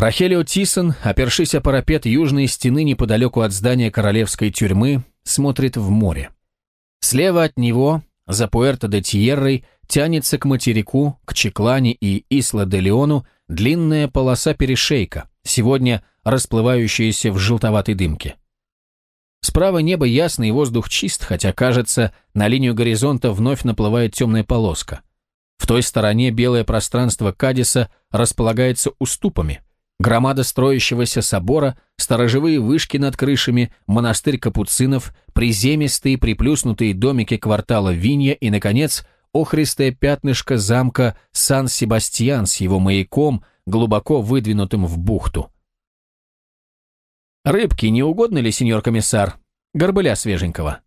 Рахелио Тисон, опершись о парапет южной стены неподалеку от здания королевской тюрьмы, смотрит в море. Слева от него, за Пуэрто-де-Тьеррой, тянется к материку, к Чеклане и Исла-де-Леону длинная полоса перешейка, сегодня расплывающаяся в желтоватой дымке. Справа небо ясно воздух чист, хотя, кажется, на линию горизонта вновь наплывает темная полоска. В той стороне белое пространство Кадиса располагается уступами. Громада строящегося собора, сторожевые вышки над крышами, монастырь капуцинов, приземистые приплюснутые домики квартала Винья и, наконец, охристое пятнышко замка Сан-Себастьян с его маяком, глубоко выдвинутым в бухту. «Рыбки не угодно ли, сеньор комиссар? Горбыля свеженького».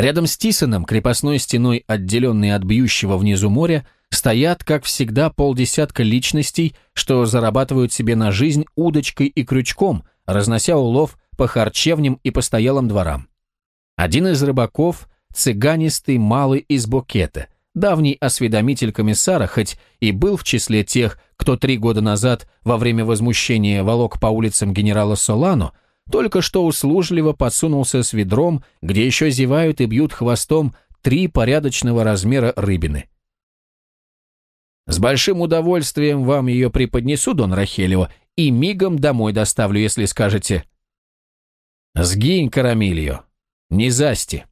Рядом с Тисоном, крепостной стеной, отделенной от бьющего внизу моря, стоят, как всегда, полдесятка личностей, что зарабатывают себе на жизнь удочкой и крючком, разнося улов по харчевням и постоялым дворам. Один из рыбаков – цыганистый малый из Букета, давний осведомитель комиссара, хоть и был в числе тех, кто три года назад во время возмущения волок по улицам генерала Солано, только что услужливо подсунулся с ведром, где еще зевают и бьют хвостом три порядочного размера рыбины. «С большим удовольствием вам ее преподнесу, Дон Рахелева, и мигом домой доставлю, если скажете». «Сгинь, Карамильо, не засти».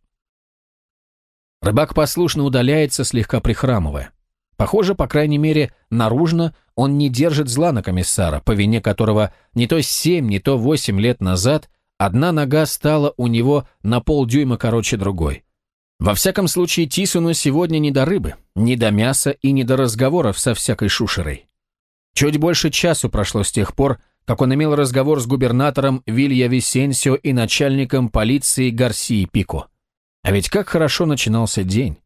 Рыбак послушно удаляется, слегка прихрамывая. Похоже, по крайней мере, наружно он не держит зла на комиссара, по вине которого не то семь, не то восемь лет назад одна нога стала у него на полдюйма короче другой. Во всяком случае, Тисуну сегодня не до рыбы, не до мяса и не до разговоров со всякой шушерой. Чуть больше часу прошло с тех пор, как он имел разговор с губернатором Вилья Висенсио и начальником полиции Гарсии Пико. А ведь как хорошо начинался день.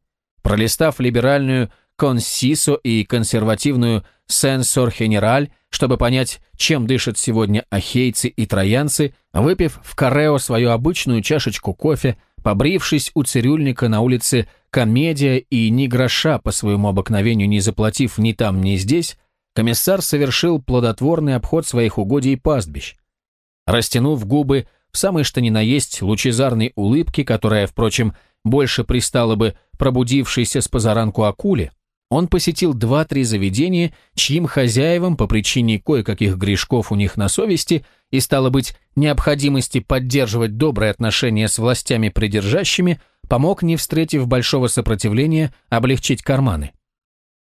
Пролистав либеральную консисо и консервативную сенсор генераль, чтобы понять, чем дышат сегодня ахейцы и троянцы, выпив в Карео свою обычную чашечку кофе, побрившись у цирюльника на улице Комедия и ни гроша по своему обыкновению не заплатив ни там, ни здесь, комиссар совершил плодотворный обход своих угодий и пастбищ. Растянув губы в самой что ни на есть лучезарной улыбке, которая, впрочем, больше пристала бы пробудившейся с позаранку акуле, он посетил два-три заведения, чьим хозяевам по причине кое-каких грешков у них на совести и, стало быть, необходимости поддерживать добрые отношения с властями придержащими, помог, не встретив большого сопротивления, облегчить карманы.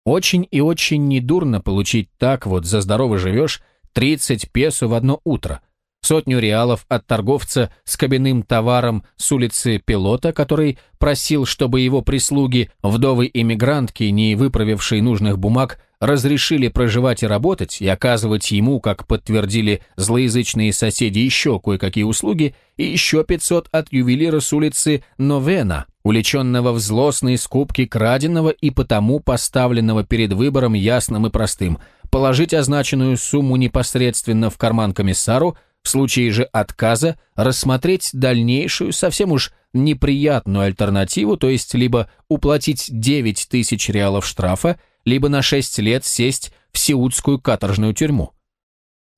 Очень и очень недурно получить так вот, за здорово живешь, 30 песо в одно утро – сотню реалов от торговца с кабинным товаром с улицы Пилота, который просил, чтобы его прислуги, вдовы-иммигрантки, не выправившие нужных бумаг, разрешили проживать и работать и оказывать ему, как подтвердили злоязычные соседи, еще кое-какие услуги, и еще 500 от ювелира с улицы Новена, уличенного в злостной скупке краденого и потому поставленного перед выбором ясным и простым – положить означенную сумму непосредственно в карман комиссару – в случае же отказа рассмотреть дальнейшую, совсем уж неприятную альтернативу, то есть либо уплатить 9 тысяч реалов штрафа, либо на 6 лет сесть в сеудскую каторжную тюрьму.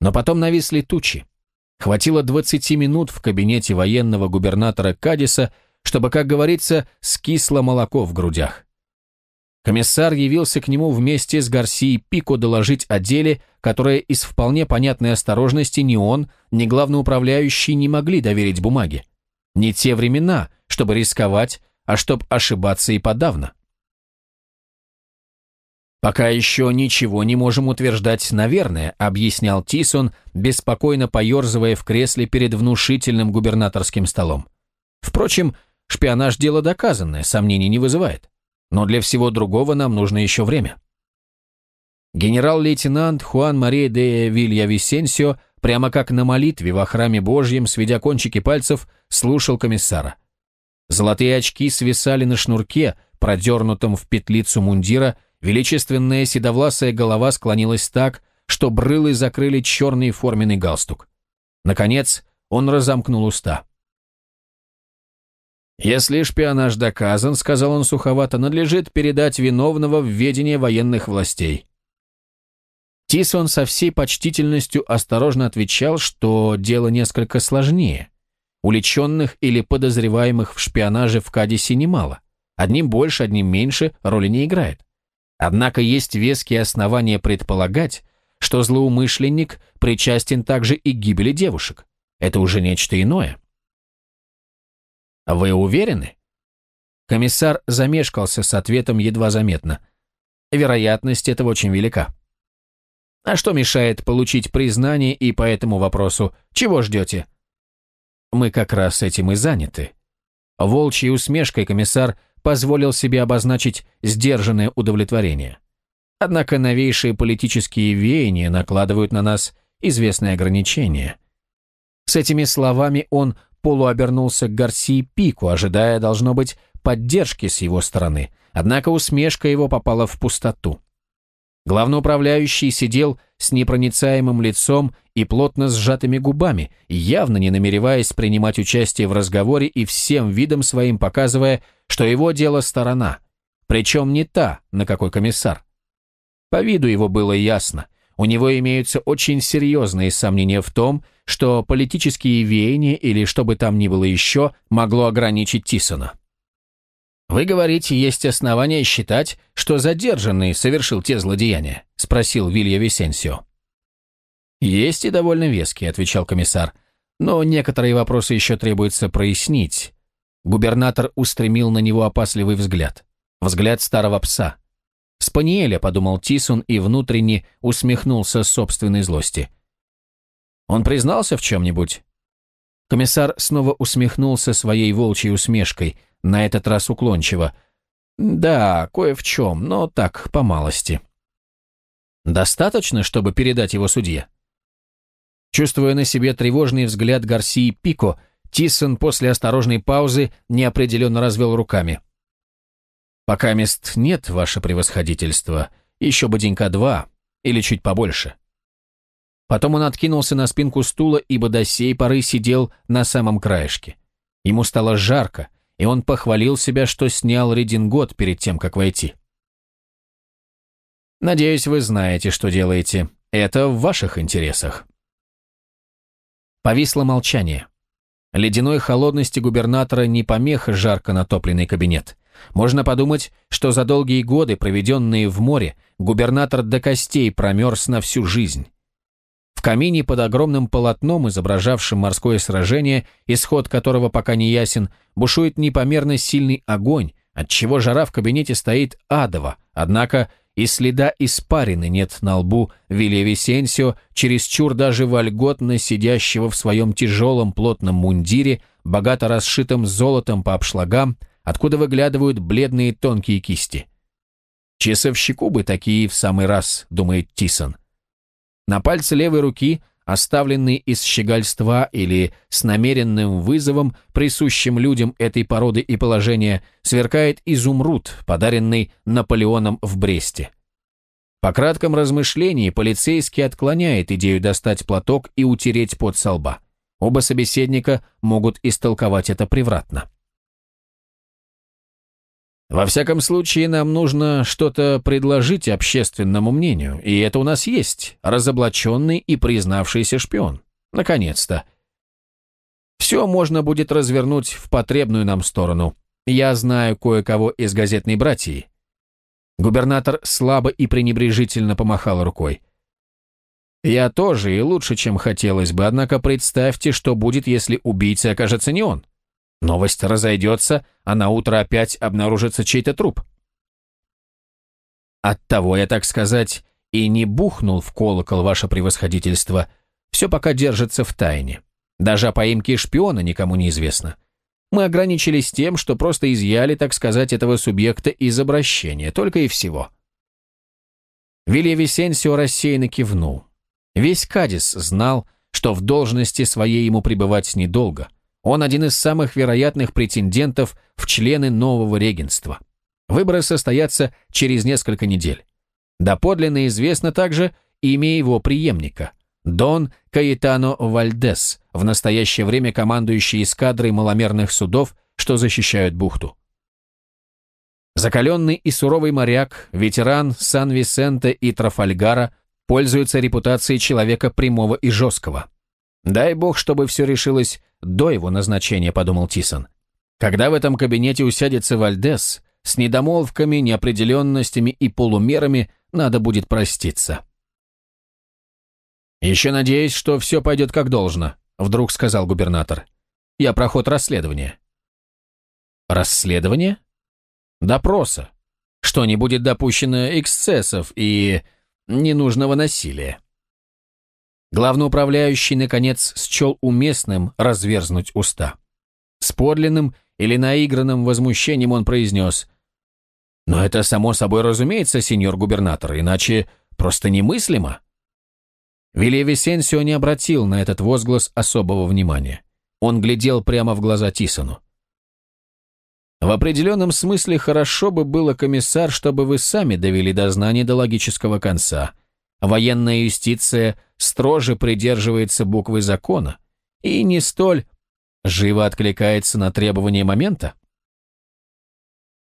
Но потом нависли тучи. Хватило 20 минут в кабинете военного губернатора Кадиса, чтобы, как говорится, скисло молоко в грудях. Комиссар явился к нему вместе с Гарсией Пико доложить о деле, которое из вполне понятной осторожности ни он, ни главноуправляющий не могли доверить бумаге. Не те времена, чтобы рисковать, а чтоб ошибаться и подавно. «Пока еще ничего не можем утверждать, наверное», объяснял Тисон, беспокойно поерзывая в кресле перед внушительным губернаторским столом. «Впрочем, шпионаж – дело доказанное, сомнений не вызывает но для всего другого нам нужно еще время. Генерал-лейтенант Хуан Мария де Вилья Висенсио, прямо как на молитве во храме Божьем, сведя кончики пальцев, слушал комиссара. Золотые очки свисали на шнурке, продернутом в петлицу мундира, величественная седовласая голова склонилась так, что брылы закрыли черный форменный галстук. Наконец, он разомкнул уста. «Если шпионаж доказан, — сказал он суховато, — надлежит передать виновного в ведение военных властей». Тисон со всей почтительностью осторожно отвечал, что дело несколько сложнее. Уличенных или подозреваемых в шпионаже в Кадисе немало. Одним больше, одним меньше роли не играет. Однако есть веские основания предполагать, что злоумышленник причастен также и к гибели девушек. Это уже нечто иное. Вы уверены? Комиссар замешкался с ответом едва заметно. Вероятность этого очень велика. А что мешает получить признание и по этому вопросу? Чего ждете? Мы как раз этим и заняты. Волчьей усмешкой комиссар позволил себе обозначить сдержанное удовлетворение. Однако новейшие политические веяния накладывают на нас известные ограничения. С этими словами он полуобернулся к Гарсии Пику, ожидая, должно быть, поддержки с его стороны, однако усмешка его попала в пустоту. Главноуправляющий сидел с непроницаемым лицом и плотно сжатыми губами, явно не намереваясь принимать участие в разговоре и всем видом своим показывая, что его дело сторона, причем не та, на какой комиссар. По виду его было ясно, у него имеются очень серьезные сомнения в том, что политические веяния или что бы там ни было еще могло ограничить Тисона. «Вы говорите, есть основания считать, что задержанный совершил те злодеяния?» – спросил Вилья Висенсио. «Есть и довольно веские», – отвечал комиссар. «Но некоторые вопросы еще требуется прояснить». Губернатор устремил на него опасливый взгляд. Взгляд старого пса. «Спаниеля», – подумал Тисун и внутренне усмехнулся собственной злости. «Он признался в чем-нибудь?» Комиссар снова усмехнулся своей волчьей усмешкой – на этот раз уклончиво. «Да, кое в чем, но так, по малости». «Достаточно, чтобы передать его судье?» Чувствуя на себе тревожный взгляд Гарсии Пико, Тиссон после осторожной паузы неопределенно развел руками. «Пока мест нет, ваше превосходительство. Еще бы денька два, или чуть побольше». Потом он откинулся на спинку стула, ибо до сей поры сидел на самом краешке. Ему стало жарко, и он похвалил себя, что снял редингот перед тем, как войти. «Надеюсь, вы знаете, что делаете. Это в ваших интересах». Повисло молчание. Ледяной холодности губернатора не помеха жарко натопленный кабинет. Можно подумать, что за долгие годы, проведенные в море, губернатор до костей промерз на всю жизнь. Камине под огромным полотном, изображавшим морское сражение, исход которого пока не ясен, бушует непомерно сильный огонь, отчего жара в кабинете стоит адово, однако и следа испарины нет на лбу Вилья Висенсио, чересчур даже вольготно сидящего в своем тяжелом плотном мундире, богато расшитым золотом по обшлагам, откуда выглядывают бледные тонкие кисти. «Часовщику бы такие в самый раз», — думает Тисон. На пальце левой руки, оставленный из щегольства или с намеренным вызовом, присущим людям этой породы и положения, сверкает изумруд, подаренный Наполеоном в Бресте. По кратком размышлении полицейский отклоняет идею достать платок и утереть под со лба. Оба собеседника могут истолковать это превратно. Во всяком случае, нам нужно что-то предложить общественному мнению, и это у нас есть, разоблаченный и признавшийся шпион. Наконец-то. Все можно будет развернуть в потребную нам сторону. Я знаю кое-кого из газетной братьи. Губернатор слабо и пренебрежительно помахал рукой. Я тоже и лучше, чем хотелось бы, однако представьте, что будет, если убийца окажется не он. Новость разойдется, а на утро опять обнаружится чей-то труп. Оттого я, так сказать, и не бухнул в колокол ваше превосходительство. Все пока держится в тайне. Даже о поимке шпиона никому не известно. Мы ограничились тем, что просто изъяли, так сказать, этого субъекта из обращения, только и всего. Вилья Висенсио рассеянно кивнул. Весь Кадис знал, что в должности своей ему пребывать недолго. Он один из самых вероятных претендентов в члены нового регенства. Выборы состоятся через несколько недель. Доподлинно известно также имя его преемника – Дон Каэтано Вальдес, в настоящее время командующий эскадрой маломерных судов, что защищают бухту. Закаленный и суровый моряк, ветеран Сан-Висенте и Трафальгара, пользуется репутацией человека прямого и жесткого. Дай бог, чтобы все решилось до его назначения, подумал Тисон. Когда в этом кабинете усядется Вальдес, с недомолвками, неопределенностями и полумерами надо будет проститься. «Еще надеюсь, что все пойдет как должно», — вдруг сказал губернатор. «Я проход расследования». «Расследование?» «Допроса. Что не будет допущено эксцессов и ненужного насилия». Главноуправляющий, наконец, счел уместным разверзнуть уста. С подлинным или наигранным возмущением он произнес «Но это само собой разумеется, сеньор губернатор, иначе просто немыслимо». Вилья Висенсио не обратил на этот возглас особого внимания. Он глядел прямо в глаза Тисону. В определенном смысле хорошо бы было, комиссар, чтобы вы сами довели дознание до логического конца. Военная юстиция строже придерживается буквы закона и не столь живо откликается на требования момента.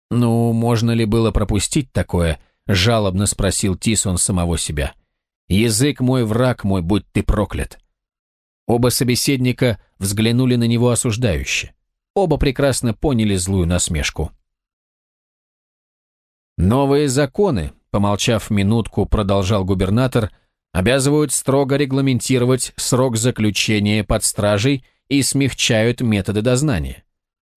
«Ну, можно ли было пропустить такое?» – жалобно спросил Тисон самого себя. Язык мой, враг мой, будь ты проклят. Оба собеседника взглянули на него осуждающе. Оба прекрасно поняли злую насмешку. «Новые законы», — помолчав минутку, продолжал губернатор, обязывают строго регламентировать срок заключения под стражей и смягчают методы дознания.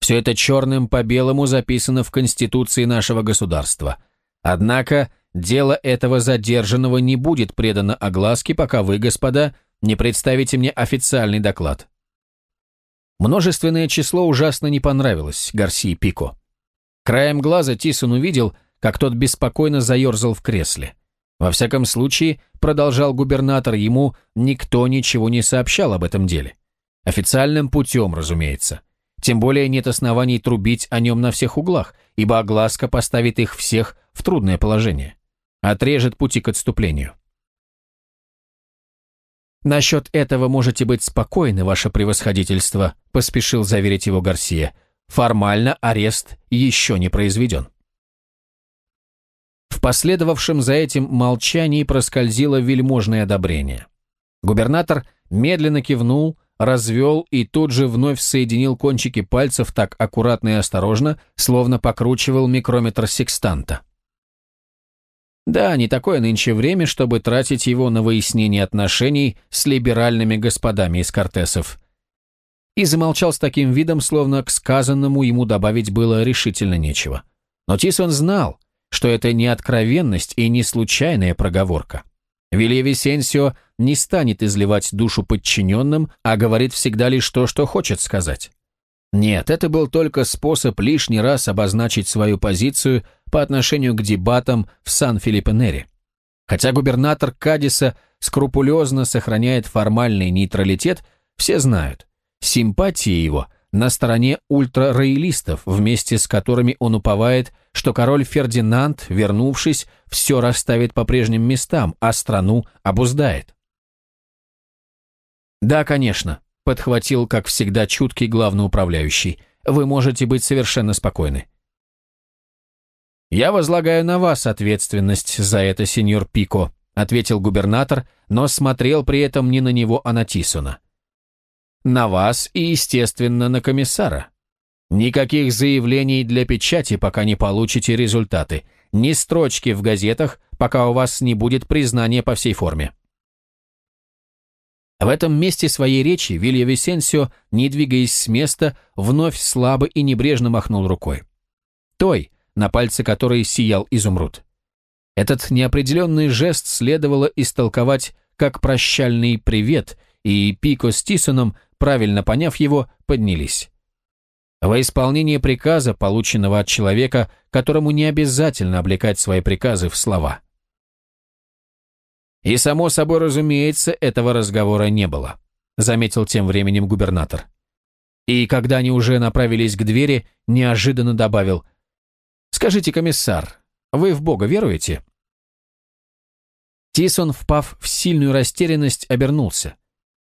Все это черным по белому записано в Конституции нашего государства. Однако Дело этого задержанного не будет предано огласке, пока вы, господа, не представите мне официальный доклад. Множественное число ужасно не понравилось Гарсии Пико. Краем глаза Тисон увидел, как тот беспокойно заерзал в кресле. Во всяком случае, продолжал губернатор, ему никто ничего не сообщал об этом деле. Официальным путем, разумеется. Тем более нет оснований трубить о нем на всех углах, ибо огласка поставит их всех в трудное положение отрежет пути к отступлению. «Насчет этого можете быть спокойны, ваше превосходительство», поспешил заверить его Гарсия. «Формально арест еще не произведен». В последовавшем за этим молчании проскользило вельможное одобрение. Губернатор медленно кивнул, развел и тут же вновь соединил кончики пальцев так аккуратно и осторожно, словно покручивал микрометр секстанта. Да, не такое нынче время, чтобы тратить его на выяснение отношений с либеральными господами из Кортесов. И замолчал с таким видом, словно к сказанному ему добавить было решительно нечего. Но Тисон знал, что это не откровенность и не случайная проговорка. Вилья Висенсио не станет изливать душу подчиненным, а говорит всегда лишь то, что хочет сказать. Нет, это был только способ лишний раз обозначить свою позицию по отношению к дебатам в Сан-Филиппенере. Хотя губернатор Кадиса скрупулезно сохраняет формальный нейтралитет, все знают, симпатии его на стороне ультрароялистов, вместе с которыми он уповает, что король Фердинанд, вернувшись, все расставит по прежним местам, а страну обуздает. Да, конечно, подхватил, как всегда, чуткий главноуправляющий. «Вы можете быть совершенно спокойны». «Я возлагаю на вас ответственность за это, сеньор Пико», ответил губернатор, но смотрел при этом не на него, а на Тисона. «На вас и, естественно, на комиссара. Никаких заявлений для печати, пока не получите результаты. Ни строчки в газетах, пока у вас не будет признания по всей форме». В этом месте своей речи Вилья Висенсио, не двигаясь с места, вновь слабо и небрежно махнул рукой. Той, на пальце которой сиял изумруд. Этот неопределенный жест следовало истолковать как прощальный привет, и Пико с Тисоном, правильно поняв его, поднялись. Во исполнение приказа, полученного от человека, которому не обязательно облекать свои приказы в слова – и, само собой разумеется, этого разговора не было, заметил тем временем губернатор. И когда они уже направились к двери, неожиданно добавил, «Скажите, комиссар, вы в Бога веруете?» Тисон, впав в сильную растерянность, обернулся.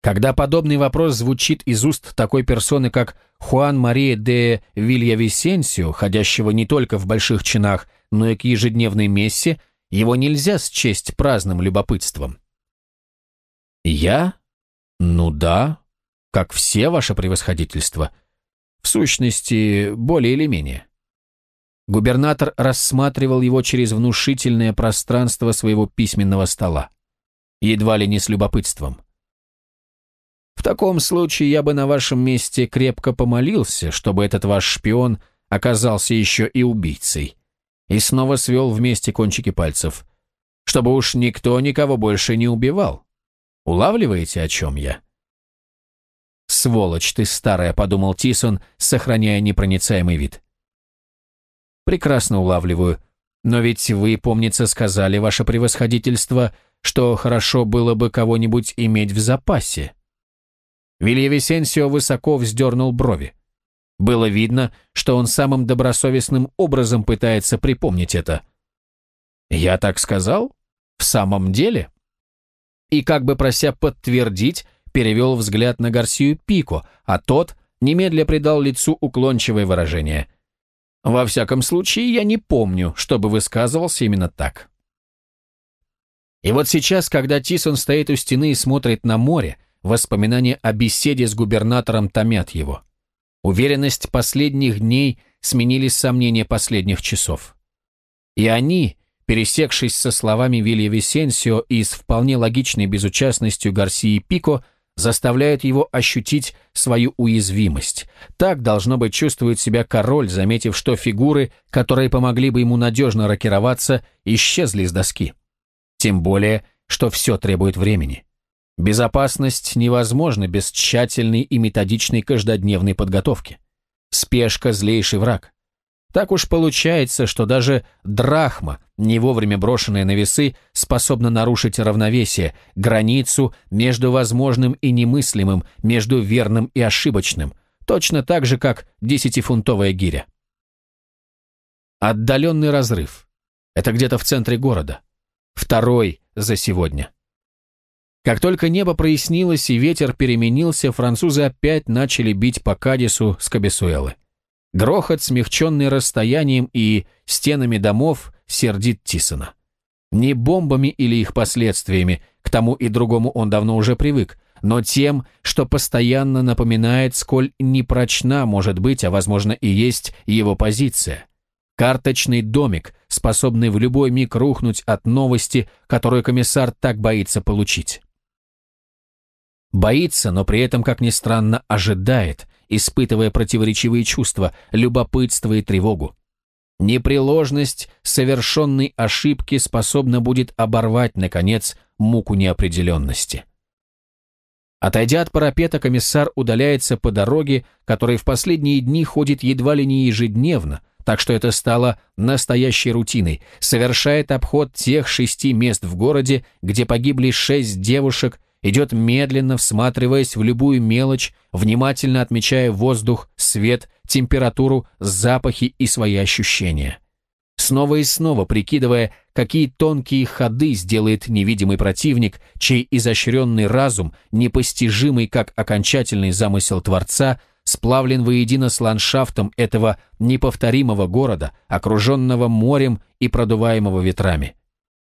Когда подобный вопрос звучит из уст такой персоны, как Хуан Мария де Вильявисенсио, ходящего не только в больших чинах, но и к ежедневной мессе, его нельзя счесть праздным любопытством. «Я? Ну да, как все ваше превосходительство. В сущности, более или менее». Губернатор рассматривал его через внушительное пространство своего письменного стола. Едва ли не с любопытством. В таком случае я бы на вашем месте крепко помолился, чтобы этот ваш шпион оказался еще и убийцей. И снова свел вместе кончики пальцев. Чтобы уж никто никого больше не убивал. Улавливаете, о чем я? «Сволочь ты старая», — подумал Тисон, сохраняя непроницаемый вид. «Прекрасно улавливаю. Но ведь вы, помнится, сказали, ваше превосходительство, что хорошо было бы кого-нибудь иметь в запасе». Вильявисенсио высоко вздернул брови. Было видно, что он самым добросовестным образом пытается припомнить это. «Я так сказал? В самом деле?» И как бы прося подтвердить, перевел взгляд на Гарсию Пико, а тот немедля придал лицу уклончивое выражение. «Во всяком случае, я не помню, чтобы высказывался именно так». И вот сейчас, когда Тисон стоит у стены и смотрит на море, Воспоминания о беседе с губернатором томят его. Уверенность последних дней сменили сомнения последних часов. И они, пересекшись со словами Вилья Висенсио и с вполне логичной безучастностью Гарсии Пико, заставляют его ощутить свою уязвимость. Так, должно быть, чувствует себя король, заметив, что фигуры, которые помогли бы ему надежно рокироваться, исчезли с доски. Тем более, что все требует времени. Безопасность невозможна без тщательной и методичной каждодневной подготовки. Спешка – злейший враг. Так уж получается, что даже драхма, не вовремя брошенная на весы, способна нарушить равновесие, границу между возможным и немыслимым, между верным и ошибочным, точно так же, как десятифунтовая гиря. Отдаленный разрыв. Это где-то в центре города. Второй за сегодня. Как только небо прояснилось и ветер переменился, французы опять начали бить по Кадису с Кабесуэлы. Грохот, смягченный расстоянием и стенами домов, сердит Тисона. Не бомбами или их последствиями, к тому и другому он давно уже привык, но тем, что постоянно напоминает, сколь непрочна может быть, а возможно и есть его позиция. Карточный домик, способный в любой миг рухнуть от новости, которую комиссар так боится получить. Боится, но при этом, как ни странно, ожидает, испытывая противоречивые чувства, любопытство и тревогу. Непреложность совершенной ошибки способна будет оборвать, наконец, муку неопределенности. Отойдя от парапета, комиссар удаляется по дороге, которой в последние дни ходит едва ли не ежедневно, так что это стало настоящей рутиной, совершает обход тех шести мест в городе, где погибли шесть девушек идет медленно, всматриваясь в любую мелочь, внимательно отмечая воздух, свет, температуру, запахи и свои ощущения. Снова и снова прикидывая, какие тонкие ходы сделает невидимый противник, чей изощренный разум, непостижимый как окончательный замысел Творца, сплавлен воедино с ландшафтом этого неповторимого города, окруженного морем и продуваемого ветрами.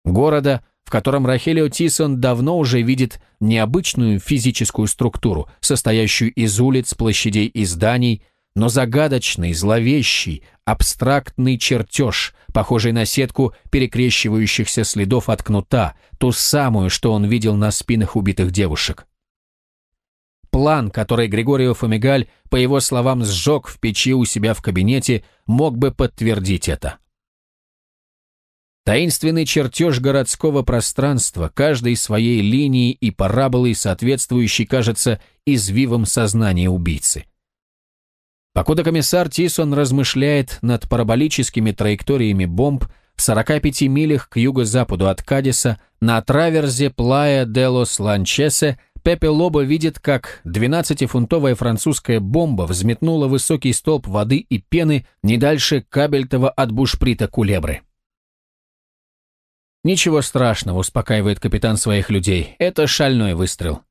Города, в котором Рахелио Тисон давно уже видит необычную физическую структуру, состоящую из улиц, площадей и зданий, но загадочный, зловещий, абстрактный чертеж, похожий на сетку перекрещивающихся следов от кнута, ту самую, что он видел на спинах убитых девушек. План, который Григорио Фомигаль, по его словам, сжег в печи у себя в кабинете, мог бы подтвердить это. Таинственный чертеж городского пространства, каждой своей линией и параболой, соответствующей, кажется, извивом сознания убийцы. Покуда комиссар Тисон размышляет над параболическими траекториями бомб в 45 милях к юго-западу от Кадиса, на траверзе Плая де лос Ланчесе Пепе Лобо видит, как 12-фунтовая французская бомба взметнула высокий столб воды и пены не дальше кабельтова от бушприта Кулебры. «Ничего страшного», — успокаивает капитан своих людей. «Это шальной выстрел».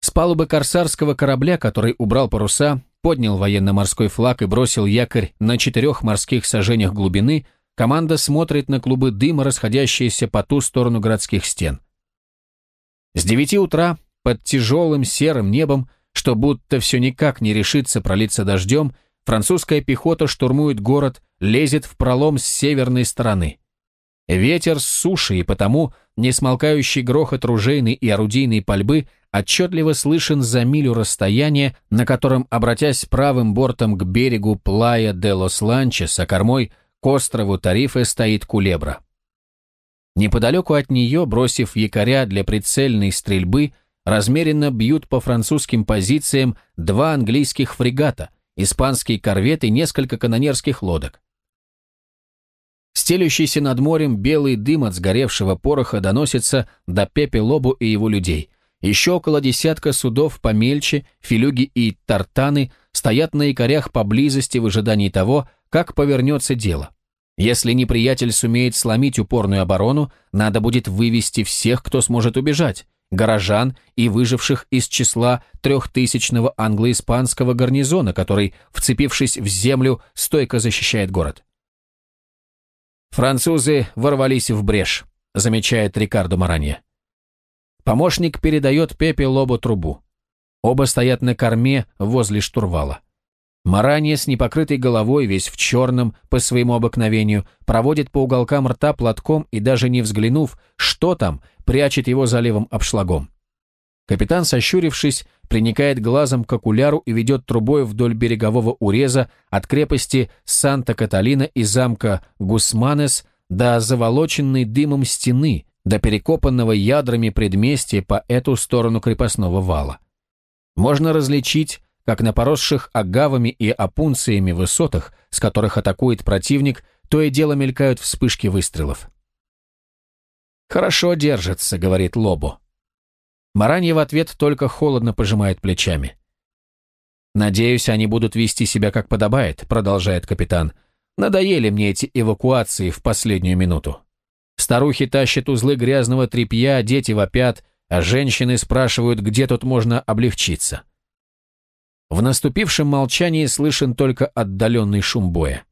С палубы корсарского корабля, который убрал паруса, поднял военно-морской флаг и бросил якорь на четырех морских сажениях глубины, команда смотрит на клубы дыма, расходящиеся по ту сторону городских стен. С девяти утра под тяжелым серым небом, что будто все никак не решится пролиться дождем, французская пехота штурмует город, лезет в пролом с северной стороны. Ветер с суши и потому несмолкающий грохот ружейной и орудийной пальбы отчетливо слышен за милю расстояния, на котором, обратясь правым бортом к берегу Плая де Лос-Ланчес, а кормой к острову Тарифе стоит Кулебра. Неподалеку от нее, бросив якоря для прицельной стрельбы, размеренно бьют по французским позициям два английских фрегата, испанский корвет и несколько канонерских лодок. Стелющийся над морем белый дым от сгоревшего пороха доносится до Пепе Лобу и его людей. Еще около десятка судов помельче, филюги и тартаны стоят на якорях поблизости в ожидании того, как повернется дело. Если неприятель сумеет сломить упорную оборону, надо будет вывести всех, кто сможет убежать, горожан и выживших из числа трехтысячного англо-испанского гарнизона, который, вцепившись в землю, стойко защищает город. Французы ворвались в брешь, замечает Рикардо Маранье. Помощник передает Пепе Лобо трубу. Оба стоят на корме возле штурвала. Маранье с непокрытой головой, весь в черном, по своему обыкновению, проводит по уголкам рта платком и даже не взглянув, что там, прячет его за левым обшлагом. Капитан, сощурившись, приникает глазом к окуляру и ведет трубой вдоль берегового уреза от крепости Санта-Каталина и замка Гусманес до заволоченной дымом стены, до перекопанного ядрами предместья по эту сторону крепостного вала. Можно различить как на поросших агавами и опунциями высотах, с которых атакует противник, то и дело мелькают вспышки выстрелов. «Хорошо держится», — говорит Лобо. Маранья в ответ только холодно пожимает плечами. «Надеюсь, они будут вести себя как подобает», — продолжает капитан. «Надоели мне эти эвакуации в последнюю минуту. Старухи тащат узлы грязного тряпья, дети вопят, а женщины спрашивают, где тут можно облегчиться. В наступившем молчании слышен только отдаленный шум боя.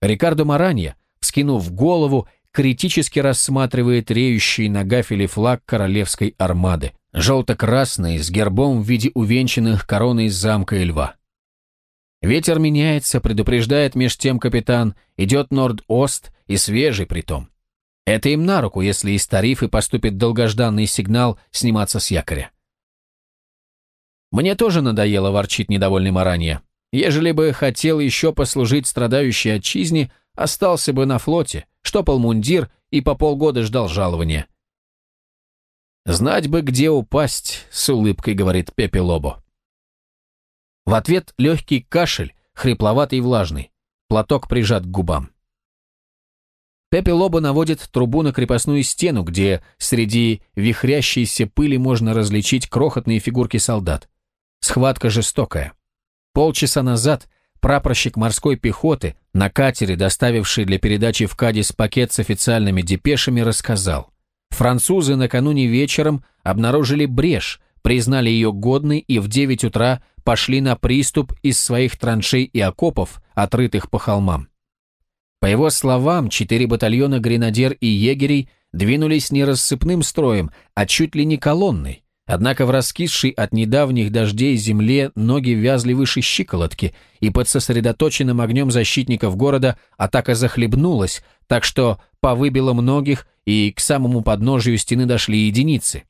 Рикардо Маранья, вскинув голову, критически рассматривает реющий на гафеле флаг королевской армады, желто-красный, с гербом в виде увенчанных короной замка и льва. Ветер меняется, предупреждает меж тем капитан, идет норд-ост и свежий притом. Это им на руку, если из тарифы поступит долгожданный сигнал сниматься с якоря. Мне тоже надоело, ворчит недовольный Маранья. Ежели бы хотел еще послужить страдающей отчизне, остался бы на флоте, штопал мундир и по полгода ждал жалования. «Знать бы, где упасть», — с улыбкой говорит Пепе Лобо. В ответ легкий кашель, хрипловатый и влажный. Платок прижат к губам. Пепе Лобо наводит трубу на крепостную стену, где среди вихрящейся пыли можно различить крохотные фигурки солдат. Схватка жестокая. Полчаса назад прапорщик морской пехоты на катере, доставивший для передачи в Кадис пакет с официальными депешами, рассказал. Французы накануне вечером обнаружили брешь, признали ее годной и в 9 утра пошли на приступ из своих траншей и окопов, отрытых по холмам. По его словам, четыре батальона гренадер и егерей двинулись не рассыпным строем, а чуть ли не колонной, Однако в раскисшей от недавних дождей земле ноги вязли выше щиколотки, и под сосредоточенным огнем защитников города атака захлебнулась, так что повыбило многих, и к самому подножию стены дошли единицы.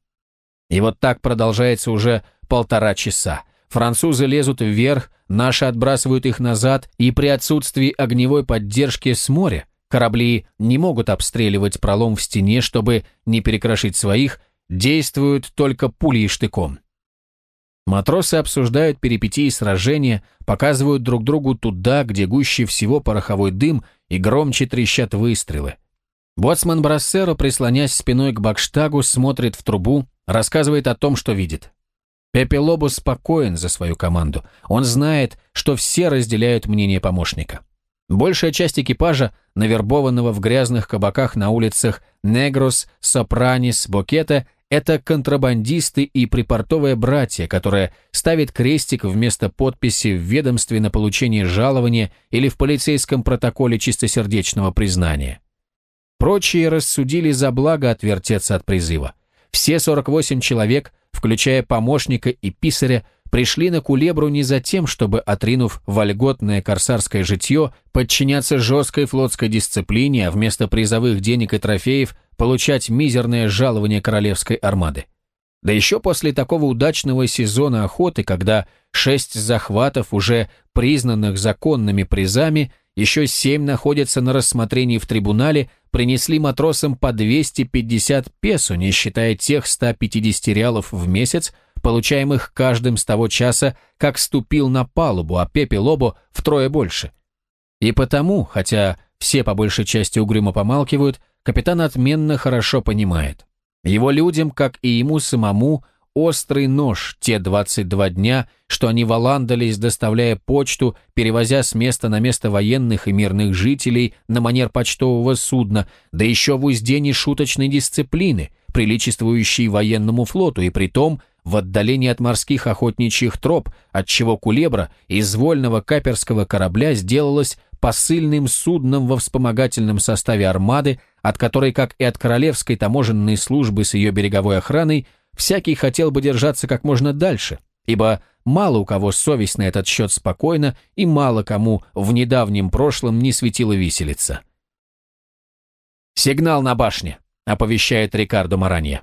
И вот так продолжается уже полтора часа. Французы лезут вверх, наши отбрасывают их назад, и при отсутствии огневой поддержки с моря корабли не могут обстреливать пролом в стене, чтобы не перекрошить своих, действуют только пулей и штыком. Матросы обсуждают перипетии сражения, показывают друг другу туда, где гуще всего пороховой дым и громче трещат выстрелы. Боцман Брассеро, прислонясь спиной к бакштагу, смотрит в трубу, рассказывает о том, что видит. Пепе Лобо спокоен за свою команду. Он знает, что все разделяют мнение помощника. Большая часть экипажа, навербованного в грязных кабаках на улицах Негрос, Сопранис, Бокета, это контрабандисты и припортовые братья, которые ставят крестик вместо подписи в ведомстве на получение жалования или в полицейском протоколе чистосердечного признания. Прочие рассудили за благо отвертеться от призыва. Все 48 человек, включая помощника и писаря, пришли на Кулебру не за тем, чтобы, отринув вольготное корсарское житье, подчиняться жесткой флотской дисциплине, а вместо призовых денег и трофеев получать мизерное жалование королевской армады. Да еще после такого удачного сезона охоты, когда шесть захватов, уже признанных законными призами, еще семь находятся на рассмотрении в трибунале, принесли матросам по 250 песо, не считая тех 150 реалов в месяц, получаемых каждым с того часа, как ступил на палубу, а Пепе Лобо втрое больше. И потому, хотя все по большей части угрюмо помалкивают, капитан отменно хорошо понимает. Его людям, как и ему самому, острый нож те 22 дня, что они валандались, доставляя почту, перевозя с места на место военных и мирных жителей на манер почтового судна, да еще в узде нешуточной дисциплины, приличествующей военному флоту, и притом в отдалении от морских охотничьих троп, отчего Кулебра из вольного каперского корабля сделалась посыльным судном во вспомогательном составе армады, от которой, как и от королевской таможенной службы с ее береговой охраной, всякий хотел бы держаться как можно дальше, ибо мало у кого совесть на этот счет спокойна и мало кому в недавнем прошлом не светила виселица. «Сигнал на башне», — оповещает Рикардо Маранья.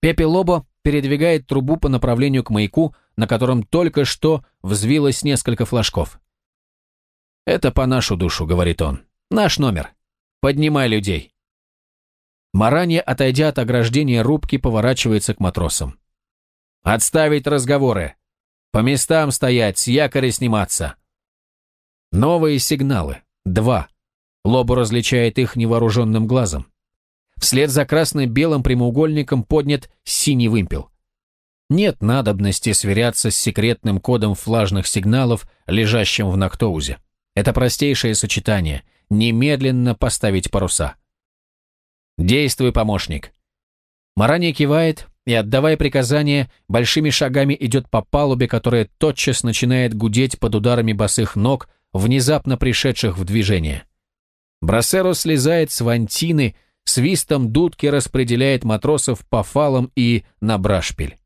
Пепе Лобо передвигает трубу по направлению к маяку, на котором только что взвилось несколько флажков. «Это по нашу душу», — говорит он. «Наш номер. Поднимай людей». Маранья, отойдя от ограждения рубки, поворачивается к матросам. «Отставить разговоры! По местам стоять, с якоря сниматься!» Новые сигналы. Два. Лобу различает их невооруженным глазом. Вслед за красно-белым прямоугольником поднят синий вымпел. Нет надобности сверяться с секретным кодом флажных сигналов, лежащим в Нактоузе. Это простейшее сочетание. Немедленно поставить паруса. «Действуй, помощник». Марани кивает и, отдавая приказание, большими шагами идет по палубе, которая тотчас начинает гудеть под ударами босых ног, внезапно пришедших в движение. Брасеро слезает с вантины, свистом дудки распределяет матросов по фалам и на брашпиль.